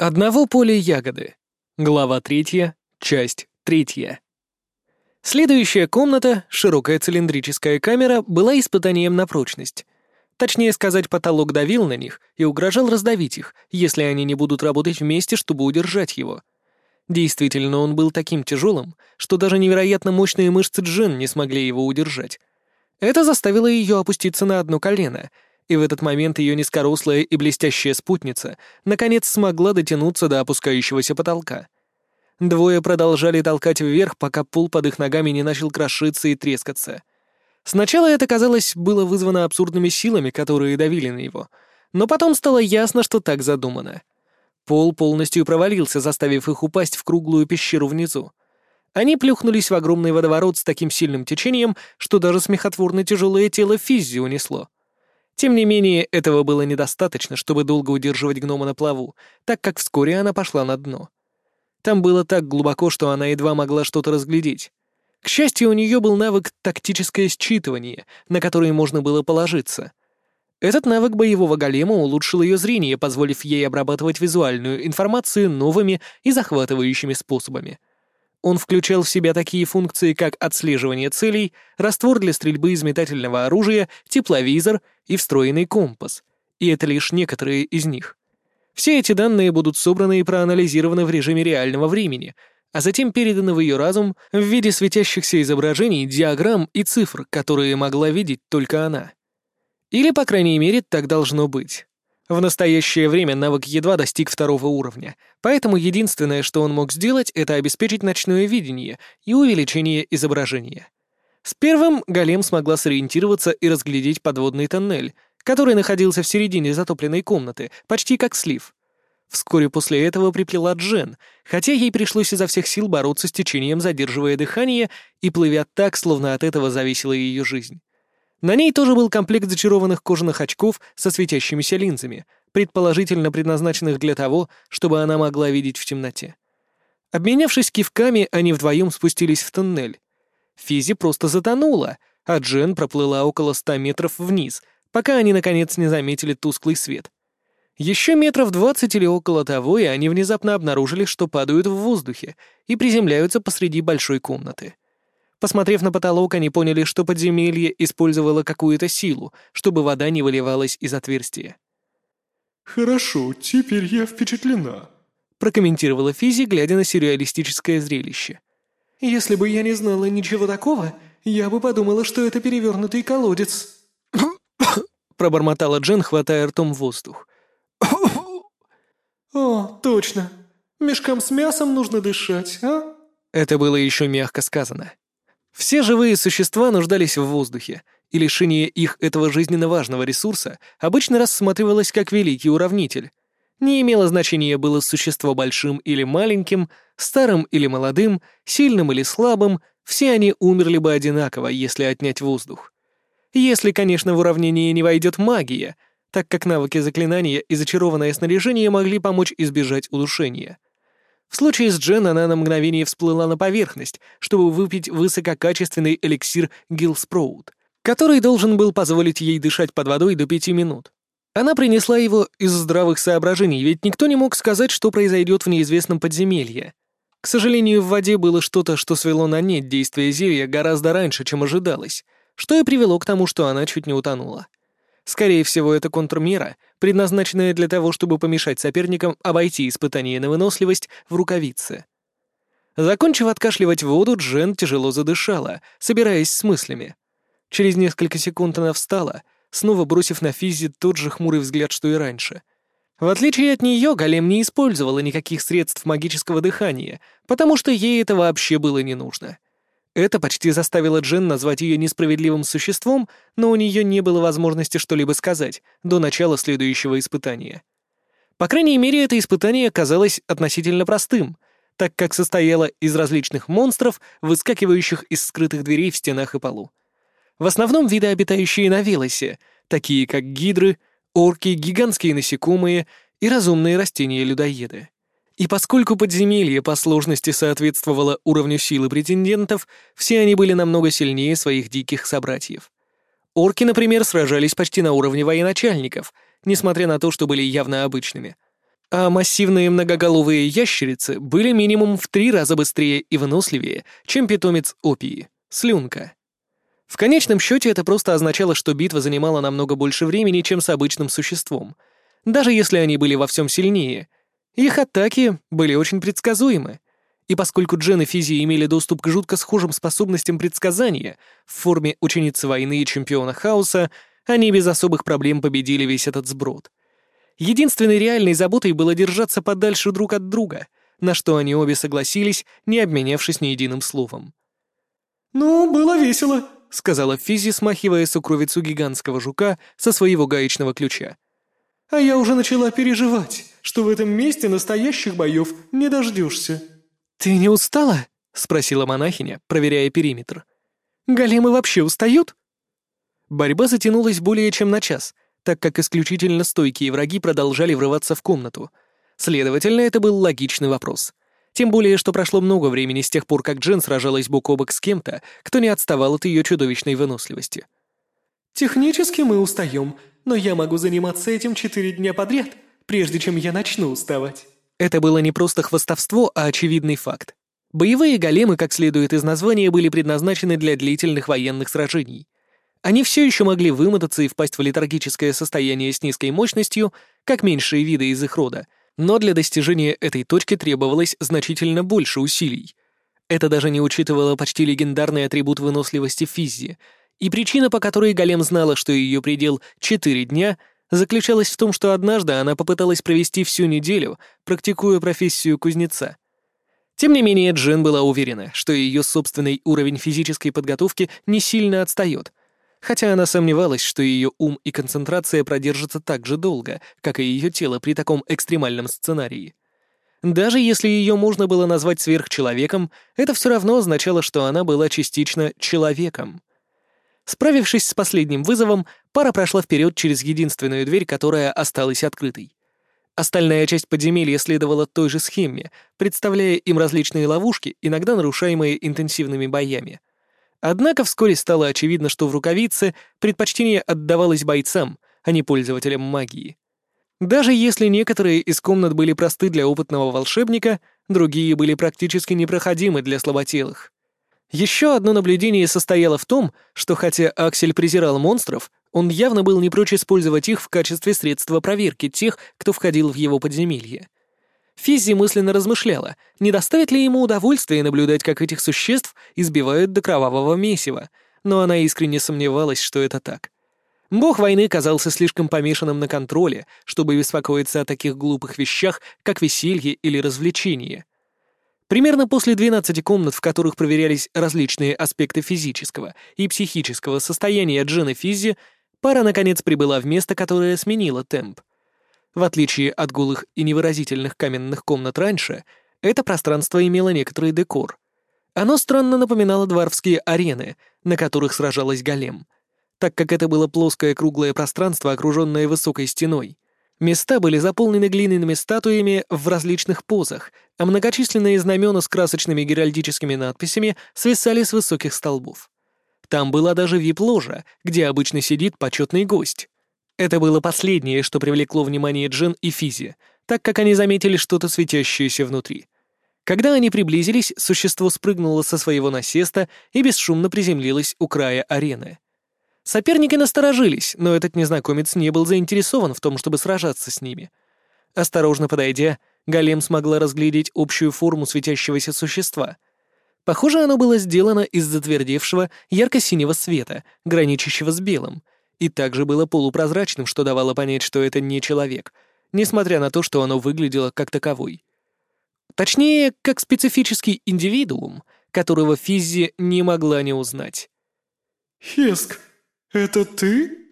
Одного поля ягоды. Глава третья, часть третья. Следующая комната, широкая цилиндрическая камера, была испытанием на прочность. Точнее сказать, потолок давил на них и угрожал раздавить их, если они не будут работать вместе, чтобы удержать его. Действительно, он был таким тяжелым, что даже невероятно мощные мышцы Джен не смогли его удержать. Это заставило ее опуститься на одно колено — и в этот момент ее низкорослая и блестящая спутница наконец смогла дотянуться до опускающегося потолка. Двое продолжали толкать вверх, пока пол под их ногами не начал крошиться и трескаться. Сначала это, казалось, было вызвано абсурдными силами, которые давили на него, но потом стало ясно, что так задумано. Пол полностью провалился, заставив их упасть в круглую пещеру внизу. Они плюхнулись в огромный водоворот с таким сильным течением, что даже смехотворно тяжелое тело Физзи унесло. Тем не менее, этого было недостаточно, чтобы долго удерживать гнома на плаву, так как вскоре она пошла на дно. Там было так глубоко, что она едва могла что-то разглядеть. К счастью, у нее был навык тактическое считывание, на который можно было положиться. Этот навык боевого голема улучшил ее зрение, позволив ей обрабатывать визуальную информацию новыми и захватывающими способами — он включал в себя такие функции, как отслеживание целей, раствор для стрельбы из метательного оружия, тепловизор и встроенный компас. И это лишь некоторые из них. Все эти данные будут собраны и проанализированы в режиме реального времени, а затем переданы в ее разум в виде светящихся изображений, диаграмм и цифр, которые могла видеть только она. Или, по крайней мере, так должно быть. В настоящее время навык едва достиг второго уровня, поэтому единственное, что он мог сделать, это обеспечить ночное видение и увеличение изображения. С первым голем смогла сориентироваться и разглядеть подводный тоннель, который находился в середине затопленной комнаты, почти как слив. Вскоре после этого приплела Джен, хотя ей пришлось изо всех сил бороться с течением, задерживая дыхание и плывя так, словно от этого зависела ее жизнь. На ней тоже был комплект зачарованных кожаных очков со светящимися линзами, предположительно предназначенных для того, чтобы она могла видеть в темноте. Обменявшись кивками, они вдвоем спустились в тоннель. Физи просто затонула, а Джен проплыла около ста метров вниз, пока они, наконец, не заметили тусклый свет. Еще метров двадцать или около того, и они внезапно обнаружили, что падают в воздухе и приземляются посреди большой комнаты. Посмотрев на потолок, они поняли, что подземелье использовало какую-то силу, чтобы вода не выливалась из отверстия. «Хорошо, теперь я впечатлена», — прокомментировала Физи, глядя на сюрреалистическое зрелище. «Если бы я не знала ничего такого, я бы подумала, что это перевернутый колодец». пробормотала Джен, хватая ртом воздух. «О, точно. Мешкам с мясом нужно дышать, а?» Это было еще мягко сказано. Все живые существа нуждались в воздухе, и лишение их этого жизненно важного ресурса обычно рассматривалось как великий уравнитель. Не имело значения, было существо большим или маленьким, старым или молодым, сильным или слабым, все они умерли бы одинаково, если отнять воздух. Если, конечно, в уравнение не войдет магия, так как навыки заклинания и зачарованное снаряжение могли помочь избежать удушения. В случае с Джен она на мгновение всплыла на поверхность, чтобы выпить высококачественный эликсир Гилспроут, который должен был позволить ей дышать под водой до пяти минут. Она принесла его из здравых соображений, ведь никто не мог сказать, что произойдет в неизвестном подземелье. К сожалению, в воде было что-то, что свело на нет действие зелья гораздо раньше, чем ожидалось, что и привело к тому, что она чуть не утонула. Скорее всего, это контрмера, предназначенная для того, чтобы помешать соперникам обойти испытание на выносливость в рукавице. Закончив откашливать воду, Джен тяжело задышала, собираясь с мыслями. Через несколько секунд она встала, снова бросив на Физи тот же хмурый взгляд, что и раньше. В отличие от нее, Голем не использовала никаких средств магического дыхания, потому что ей это вообще было не нужно. Это почти заставило Джен назвать ее несправедливым существом, но у нее не было возможности что-либо сказать до начала следующего испытания. По крайней мере, это испытание оказалось относительно простым, так как состояло из различных монстров, выскакивающих из скрытых дверей в стенах и полу. В основном виды, обитающие на Велосе, такие как гидры, орки, гигантские насекомые и разумные растения-людоеды. И поскольку подземелье по сложности соответствовало уровню силы претендентов, все они были намного сильнее своих диких собратьев. Орки, например, сражались почти на уровне военачальников, несмотря на то, что были явно обычными. А массивные многоголовые ящерицы были минимум в три раза быстрее и выносливее, чем питомец опии — слюнка. В конечном счете это просто означало, что битва занимала намного больше времени, чем с обычным существом. Даже если они были во всем сильнее, их атаки были очень предсказуемы. И поскольку Джен и Физи имели доступ к жутко схожим способностям предсказания в форме ученицы войны и чемпиона хаоса, они без особых проблем победили весь этот сброд. Единственной реальной заботой было держаться подальше друг от друга, на что они обе согласились, не обменявшись ни единым словом. «Ну, было весело», — сказала Физи, смахивая сукровицу гигантского жука со своего гаечного ключа. «А я уже начала переживать, что в этом месте настоящих боев не дождешься». «Ты не устала?» — спросила монахиня, проверяя периметр. «Големы вообще устают?» Борьба затянулась более чем на час, так как исключительно стойкие враги продолжали врываться в комнату. Следовательно, это был логичный вопрос. Тем более, что прошло много времени с тех пор, как Джен сражалась бок о бок с кем-то, кто не отставал от ее чудовищной выносливости. «Технически мы устаем, но я могу заниматься этим четыре дня подряд, прежде чем я начну уставать». Это было не просто хвостовство, а очевидный факт. Боевые големы, как следует из названия, были предназначены для длительных военных сражений. Они все еще могли вымотаться и впасть в летаргическое состояние с низкой мощностью, как меньшие виды из их рода, но для достижения этой точки требовалось значительно больше усилий. Это даже не учитывало почти легендарный атрибут выносливости физи, и причина, по которой Голем знала, что ее предел — четыре дня — заключалась в том, что однажды она попыталась провести всю неделю, практикуя профессию кузнеца. Тем не менее, Джен была уверена, что ее собственный уровень физической подготовки не сильно отстает, хотя она сомневалась, что ее ум и концентрация продержатся так же долго, как и ее тело при таком экстремальном сценарии. Даже если ее можно было назвать сверхчеловеком, это все равно означало, что она была частично человеком. Справившись с последним вызовом, пара прошла вперед через единственную дверь, которая осталась открытой. Остальная часть подземелья следовала той же схеме, представляя им различные ловушки, иногда нарушаемые интенсивными боями. Однако вскоре стало очевидно, что в рукавице предпочтение отдавалось бойцам, а не пользователям магии. Даже если некоторые из комнат были просты для опытного волшебника, другие были практически непроходимы для слаботелых. Еще одно наблюдение состояло в том, что хотя Аксель презирал монстров, он явно был не прочь использовать их в качестве средства проверки тех, кто входил в его подземелье. Физзи мысленно размышляла, не доставит ли ему удовольствие наблюдать, как этих существ избивают до кровавого месива, но она искренне сомневалась, что это так. Бог войны казался слишком помешанным на контроле, чтобы беспокоиться о таких глупых вещах, как веселье или развлечение. Примерно после 12 комнат, в которых проверялись различные аспекты физического и психического состояния Джина Физзи, пара наконец прибыла в место, которое сменило темп. В отличие от голых и невыразительных каменных комнат раньше, это пространство имело некоторый декор. Оно странно напоминало дворфские арены, на которых сражалась голем, так как это было плоское круглое пространство, окруженное высокой стеной. Места были заполнены глиняными статуями в различных позах, а многочисленные знамена с красочными геральдическими надписями свисали с высоких столбов. Там была даже вип-ложа, где обычно сидит почетный гость. Это было последнее, что привлекло внимание Джен и Физи, так как они заметили что-то светящееся внутри. Когда они приблизились, существо спрыгнуло со своего насеста и бесшумно приземлилось у края арены. Соперники насторожились, но этот незнакомец не был заинтересован в том, чтобы сражаться с ними. Осторожно подойдя, Голем смогла разглядеть общую форму светящегося существа. Похоже, оно было сделано из затвердевшего ярко-синего света, граничащего с белым, и также было полупрозрачным, что давало понять, что это не человек, несмотря на то, что оно выглядело как таковой. Точнее, как специфический индивидуум, которого Физзи не могла не узнать. «Хеск, «Это ты?»